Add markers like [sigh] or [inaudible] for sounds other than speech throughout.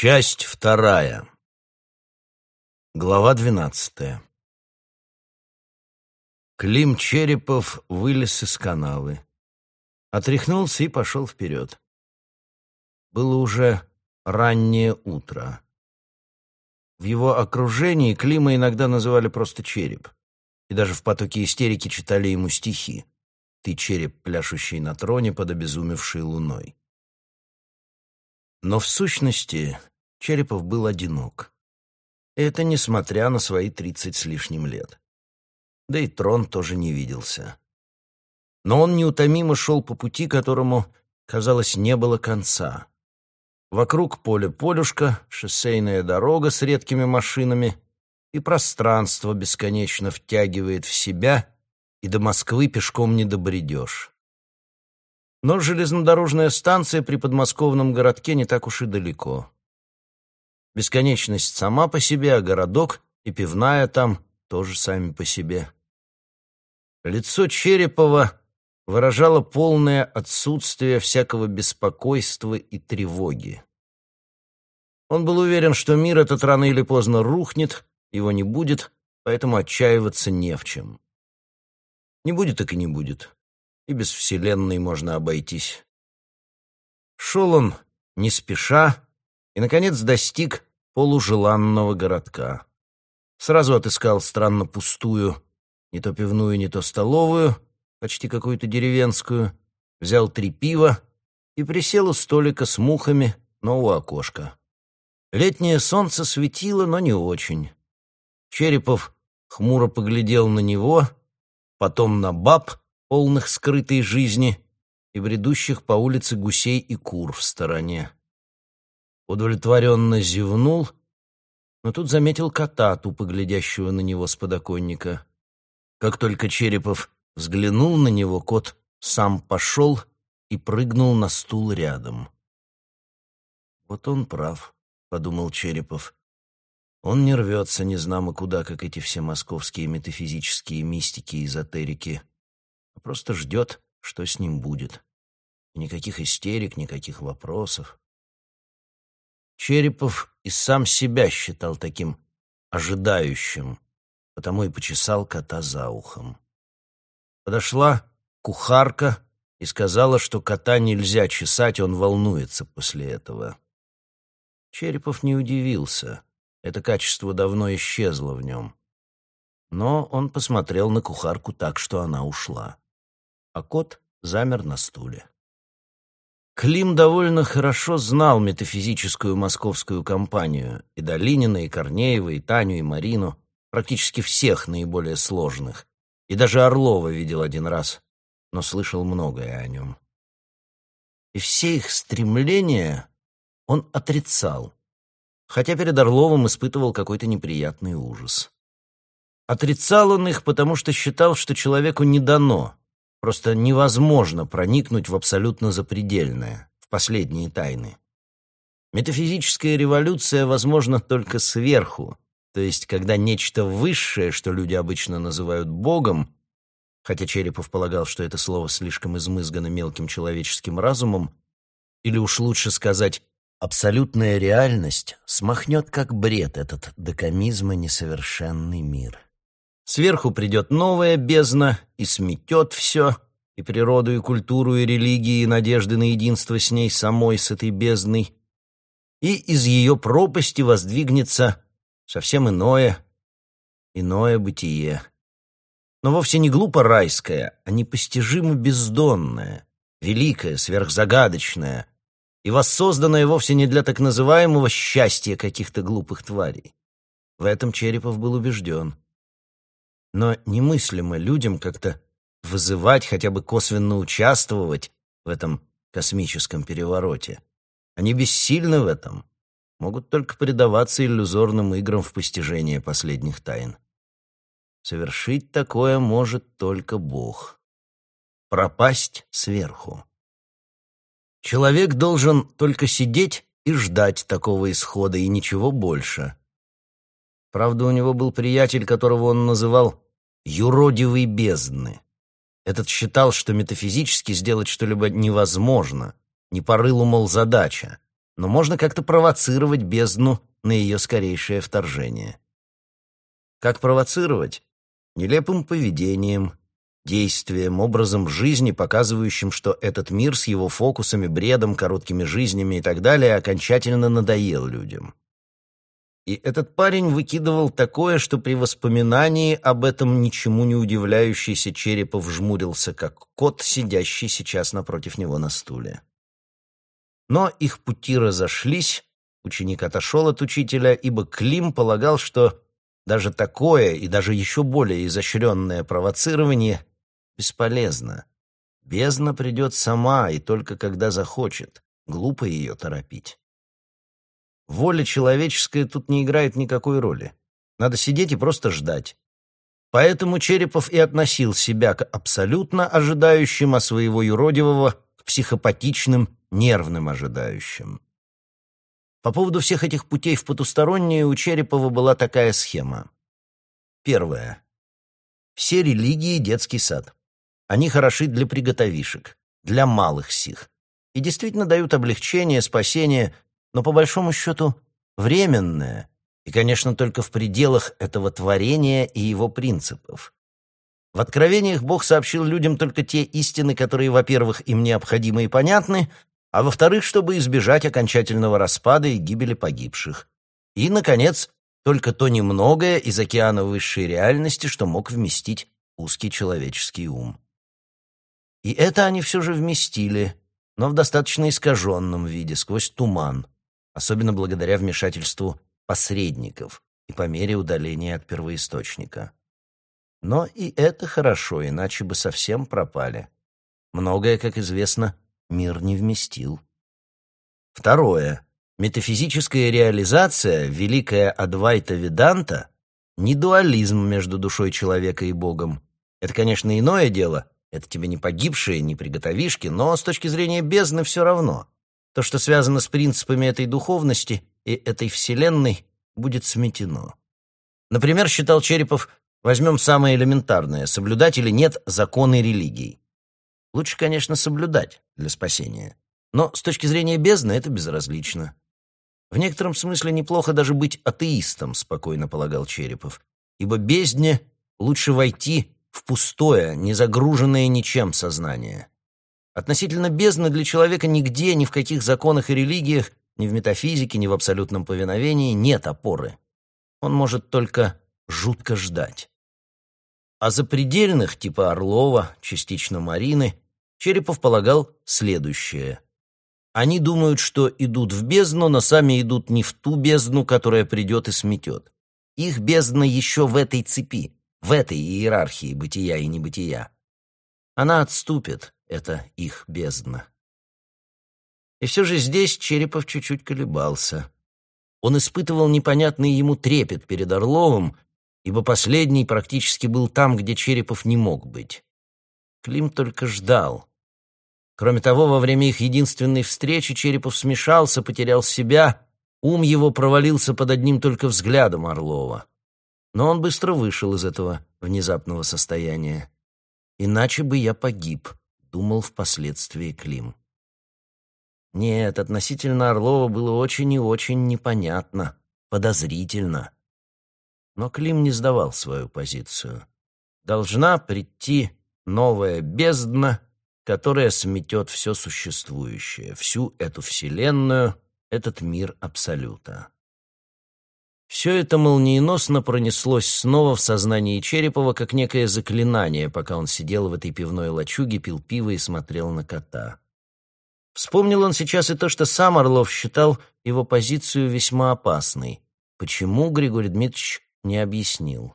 Часть вторая. Глава двенадцатая. Клим Черепов вылез из канавы, отряхнулся и пошел вперед. Было уже раннее утро. В его окружении Клима иногда называли просто Череп, и даже в потоке истерики читали ему стихи «Ты череп, пляшущий на троне под обезумевшей луной». Но в сущности Черепов был одинок. Это несмотря на свои тридцать с лишним лет. Да и трон тоже не виделся. Но он неутомимо шел по пути, которому, казалось, не было конца. Вокруг поля полюшка, шоссейная дорога с редкими машинами, и пространство бесконечно втягивает в себя, и до Москвы пешком не добредешь. Но железнодорожная станция при подмосковном городке не так уж и далеко. Бесконечность сама по себе, а городок и пивная там тоже сами по себе. Лицо Черепова выражало полное отсутствие всякого беспокойства и тревоги. Он был уверен, что мир этот рано или поздно рухнет, его не будет, поэтому отчаиваться не в чем. Не будет так и не будет и без Вселенной можно обойтись. Шел он не спеша и, наконец, достиг полужеланного городка. Сразу отыскал странно пустую, не то пивную, не то столовую, почти какую-то деревенскую, взял три пива и присел у столика с мухами, но у окошка. Летнее солнце светило, но не очень. Черепов хмуро поглядел на него, потом на баб, полных скрытой жизни, и бредущих по улице гусей и кур в стороне. Удовлетворенно зевнул, но тут заметил кота, тупо глядящего на него с подоконника. Как только Черепов взглянул на него, кот сам пошел и прыгнул на стул рядом. «Вот он прав», — подумал Черепов. «Он не рвется незнамо куда, как эти все московские метафизические мистики и эзотерики а просто ждет, что с ним будет. никаких истерик, никаких вопросов. Черепов и сам себя считал таким ожидающим, потому и почесал кота за ухом. Подошла кухарка и сказала, что кота нельзя чесать, он волнуется после этого. Черепов не удивился. Это качество давно исчезло в нем. Но он посмотрел на кухарку так, что она ушла а кот замер на стуле. Клим довольно хорошо знал метафизическую московскую компанию, и Долинина, и Корнеева, и Таню, и Марину, практически всех наиболее сложных, и даже Орлова видел один раз, но слышал многое о нем. И все их стремления он отрицал, хотя перед Орловым испытывал какой-то неприятный ужас. Отрицал он их, потому что считал, что человеку не дано Просто невозможно проникнуть в абсолютно запредельное, в последние тайны. Метафизическая революция возможна только сверху, то есть когда нечто высшее, что люди обычно называют Богом, хотя Черепов полагал, что это слово слишком измызгано мелким человеческим разумом, или уж лучше сказать, абсолютная реальность смахнет как бред этот до комизма несовершенный мир. Сверху придет новая бездна и сметет все, и природу, и культуру, и религии, и надежды на единство с ней самой, с этой бездной. И из ее пропасти воздвигнется совсем иное, иное бытие. Но вовсе не глупо райское, а непостижимо бездонное, великое, сверхзагадочное и воссозданное вовсе не для так называемого счастья каких-то глупых тварей. В этом Черепов был убежден. Но немыслимо людям как-то вызывать, хотя бы косвенно участвовать в этом космическом перевороте. Они бессильны в этом, могут только предаваться иллюзорным играм в постижение последних тайн. Совершить такое может только Бог. Пропасть сверху. Человек должен только сидеть и ждать такого исхода, и ничего больше. Правда, у него был приятель, которого он называл «юродивый бездны». Этот считал, что метафизически сделать что-либо невозможно, не по рылу, задача. но можно как-то провоцировать бездну на ее скорейшее вторжение. Как провоцировать? Нелепым поведением, действием, образом жизни, показывающим, что этот мир с его фокусами, бредом, короткими жизнями и так далее окончательно надоел людям. И этот парень выкидывал такое, что при воспоминании об этом ничему не удивляющийся Черепов жмурился, как кот, сидящий сейчас напротив него на стуле. Но их пути разошлись, ученик отошел от учителя, ибо Клим полагал, что даже такое и даже еще более изощренное провоцирование бесполезно. Бездна придет сама и только когда захочет. Глупо ее торопить. Воля человеческая тут не играет никакой роли. Надо сидеть и просто ждать. Поэтому Черепов и относил себя к абсолютно ожидающим, а своего юродивого к психопатичным, нервным ожидающим. По поводу всех этих путей в потустороннее у Черепова была такая схема. Первое. Все религии — детский сад. Они хороши для приготовишек, для малых сих. И действительно дают облегчение, спасение, но по большому счету временное, и, конечно, только в пределах этого творения и его принципов. В откровениях Бог сообщил людям только те истины, которые, во-первых, им необходимы и понятны, а во-вторых, чтобы избежать окончательного распада и гибели погибших. И, наконец, только то немногое из океана высшей реальности, что мог вместить узкий человеческий ум. И это они все же вместили, но в достаточно искаженном виде, сквозь туман, особенно благодаря вмешательству посредников и по мере удаления от первоисточника. Но и это хорошо, иначе бы совсем пропали. Многое, как известно, мир не вместил. Второе. Метафизическая реализация, великая Адвайта Веданта, не дуализм между душой человека и Богом. Это, конечно, иное дело, это тебе не погибшие, не приготовишки, но с точки зрения бездны все равно. То, что связано с принципами этой духовности и этой вселенной, будет сметено. Например, считал Черепов, возьмем самое элементарное, соблюдать или нет законы религий. Лучше, конечно, соблюдать для спасения. Но с точки зрения бездны это безразлично. В некотором смысле неплохо даже быть атеистом, спокойно полагал Черепов, ибо бездне лучше войти в пустое, не загруженное ничем сознание. Относительно бездны для человека нигде, ни в каких законах и религиях, ни в метафизике, ни в абсолютном повиновении нет опоры. Он может только жутко ждать. А запредельных, типа Орлова, частично Марины, Черепов полагал следующее. Они думают, что идут в бездну, но сами идут не в ту бездну, которая придет и сметет. Их бездна еще в этой цепи, в этой иерархии бытия и небытия. Она отступит, это их бездна. И все же здесь Черепов чуть-чуть колебался. Он испытывал непонятный ему трепет перед Орловым, ибо последний практически был там, где Черепов не мог быть. Клим только ждал. Кроме того, во время их единственной встречи Черепов смешался, потерял себя, ум его провалился под одним только взглядом Орлова. Но он быстро вышел из этого внезапного состояния. «Иначе бы я погиб», — думал впоследствии Клим. Нет, относительно Орлова было очень и очень непонятно, подозрительно. Но Клим не сдавал свою позицию. Должна прийти новая бездна, которая сметет все существующее, всю эту вселенную, этот мир Абсолюта. Все это молниеносно пронеслось снова в сознании Черепова, как некое заклинание, пока он сидел в этой пивной лачуге, пил пиво и смотрел на кота. Вспомнил он сейчас и то, что сам Орлов считал его позицию весьма опасной. Почему Григорий Дмитриевич не объяснил.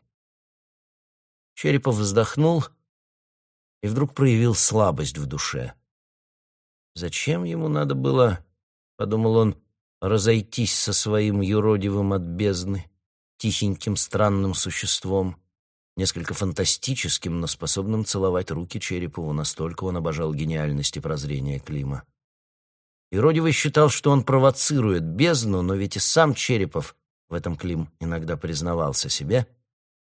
Черепов вздохнул и вдруг проявил слабость в душе. «Зачем ему надо было, — подумал он, — разойтись со своим юродивым от бездны, тихеньким странным существом, несколько фантастическим, но способным целовать руки Черепову, настолько он обожал гениальность и прозрение Клима. Юродивый считал, что он провоцирует бездну, но ведь и сам Черепов в этом Клим иногда признавался себе,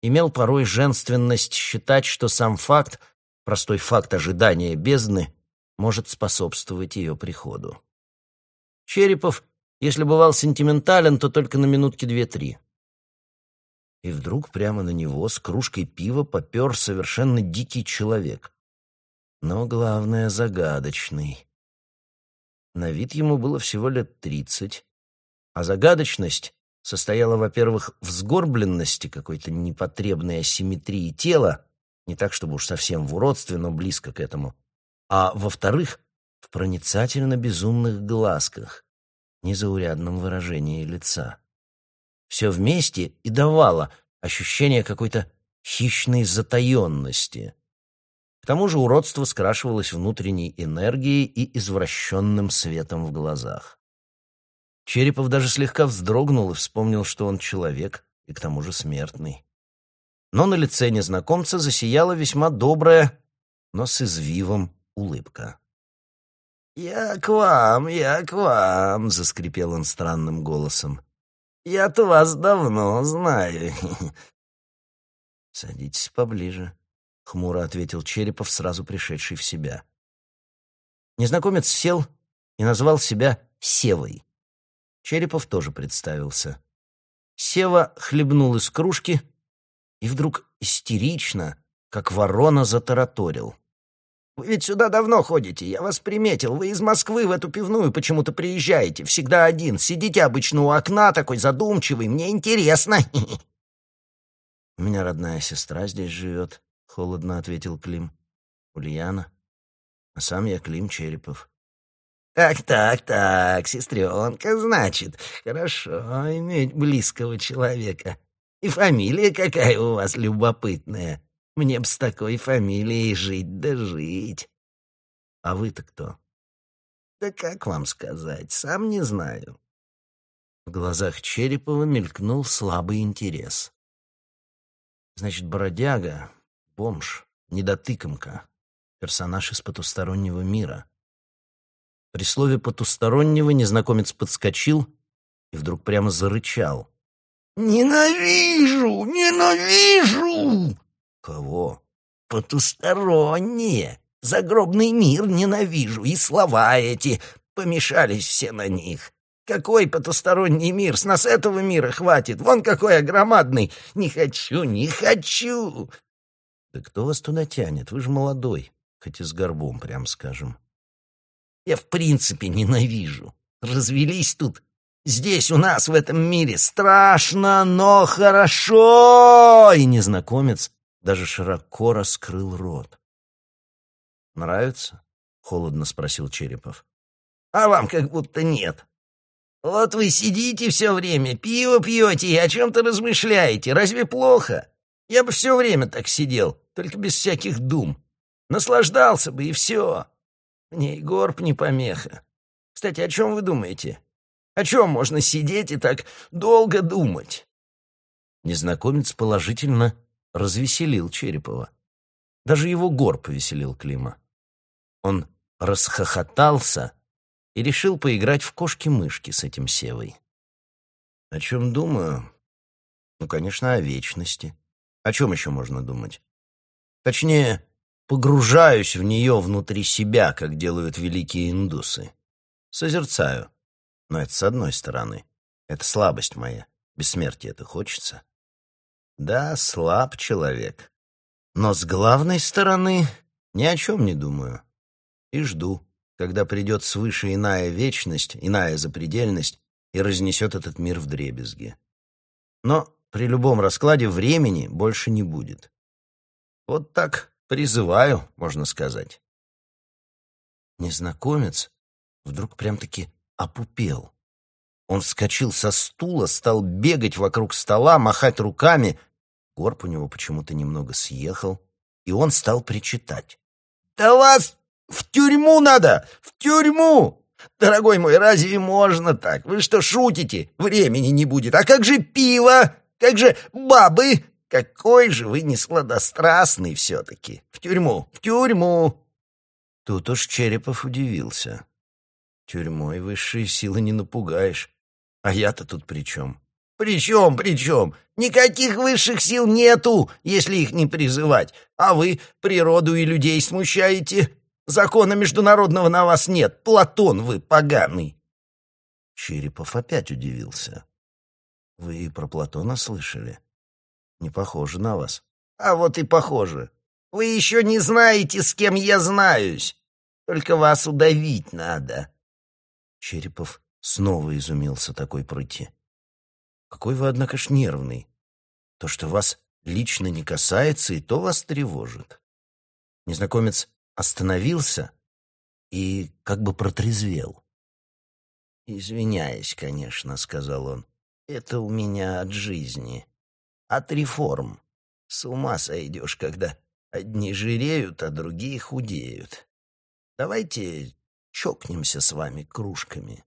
имел порой женственность считать, что сам факт, простой факт ожидания бездны, может способствовать ее приходу. Черепов Если бывал сентиментален, то только на минутки две-три. И вдруг прямо на него с кружкой пива попер совершенно дикий человек. Но главное — загадочный. На вид ему было всего лет тридцать, а загадочность состояла, во-первых, в сгорбленности какой-то непотребной асимметрии тела, не так, чтобы уж совсем в уродстве, но близко к этому, а, во-вторых, в проницательно безумных глазках, незаурядном выражении лица. Все вместе и давало ощущение какой-то хищной затаенности. К тому же уродство скрашивалось внутренней энергией и извращенным светом в глазах. Черепов даже слегка вздрогнул и вспомнил, что он человек и к тому же смертный. Но на лице незнакомца засияла весьма добрая, но с извивом улыбка. «Я к вам, я к вам», — заскрипел он странным голосом. «Я-то вас давно знаю». [laughs] «Садитесь поближе», — хмуро ответил Черепов, сразу пришедший в себя. Незнакомец сел и назвал себя Севой. Черепов тоже представился. Сева хлебнул из кружки и вдруг истерично, как ворона, затараторил. «Вы ведь сюда давно ходите, я вас приметил. Вы из Москвы в эту пивную почему-то приезжаете, всегда один. Сидите обычно у окна, такой задумчивый, мне интересно». [laughs] «У меня родная сестра здесь живет», — холодно ответил Клим. «Ульяна. А сам я Клим Черепов». «Так, так, так, сестренка, значит. Хорошо иметь близкого человека. И фамилия какая у вас любопытная. Мне б с такой фамилией жить да жить». «А вы-то кто?» «Да как вам сказать, сам не знаю». В глазах Черепова мелькнул слабый интерес. «Значит, бродяга, бомж, недотыкомка, персонаж из потустороннего мира». При слове «потустороннего» незнакомец подскочил и вдруг прямо зарычал. «Ненавижу! Ненавижу!» «Кого?» «Потусторонние! Загробный мир ненавижу, и слова эти, помешались все на них. Какой потусторонний мир? С нас этого мира хватит. Вон какой огромадный. Не хочу, не хочу!» «Да кто вас туда тянет? Вы же молодой, хоть и с горбом, прям скажем». Я в принципе ненавижу. Развелись тут. Здесь у нас, в этом мире, страшно, но хорошо!» И незнакомец даже широко раскрыл рот. «Нравится?» — холодно спросил Черепов. «А вам как будто нет. Вот вы сидите все время, пиво пьете и о чем-то размышляете. Разве плохо? Я бы все время так сидел, только без всяких дум. Наслаждался бы, и все. Мне и горб не помеха. Кстати, о чем вы думаете? О чем можно сидеть и так долго думать?» Незнакомец положительно развеселил Черепова. Даже его горб повеселил Клима. Он расхохотался и решил поиграть в кошки-мышки с этим Севой. «О чем думаю?» «Ну, конечно, о вечности. О чем еще можно думать? Точнее, погружаюсь в нее внутри себя, как делают великие индусы. Созерцаю. Но это с одной стороны. Это слабость моя. Бессмертие это хочется. Да, слаб человек. Но с главной стороны ни о чем не думаю. И жду, когда придет свыше иная вечность, иная запредельность и разнесет этот мир в дребезги. Но при любом раскладе времени больше не будет. Вот так Призываю, можно сказать. Незнакомец вдруг прям-таки опупел. Он вскочил со стула, стал бегать вокруг стола, махать руками. Горб у него почему-то немного съехал, и он стал причитать. «Да вас в тюрьму надо! В тюрьму! Дорогой мой, разве можно так? Вы что, шутите? Времени не будет. А как же пиво? Как же бабы? Какой же вы несладострастный все-таки! В тюрьму! В тюрьму!» Тут уж Черепов удивился. «Тюрьмой высшие силы не напугаешь. А я-то тут при чем?» «При чем, при чем? Никаких высших сил нету, если их не призывать. А вы природу и людей смущаете. Закона международного на вас нет. Платон вы поганый». Черепов опять удивился. «Вы про Платона слышали? Не похоже на вас». «А вот и похоже. Вы еще не знаете, с кем я знаюсь. Только вас удавить надо». Черепов снова изумился такой прыти. «Какой вы, однако ж, нервный. То, что вас лично не касается, и то вас тревожит». Незнакомец остановился и как бы протрезвел. «Извиняюсь, конечно», — сказал он. «Это у меня от жизни, от реформ. С ума сойдешь, когда одни жиреют, а другие худеют. Давайте чокнемся с вами кружками».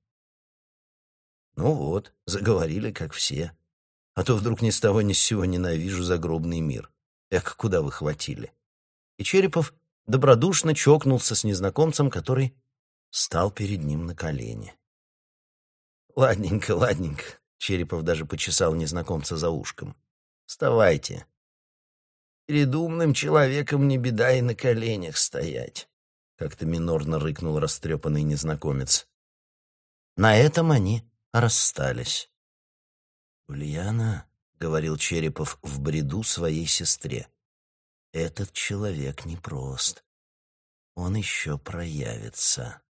Ну вот, заговорили, как все. А то вдруг ни с того ни с сего ненавижу загробный мир. Эх, куда вы хватили? И Черепов добродушно чокнулся с незнакомцем, который стал перед ним на колени. «Ладненько, ладненько», — Черепов даже почесал незнакомца за ушком. «Вставайте. Перед умным человеком не беда и на коленях стоять», — как-то минорно рыкнул растрепанный незнакомец. На этом они расстались. «Ульяна», — говорил Черепов в бреду своей сестре, — «этот человек непрост. Он еще проявится».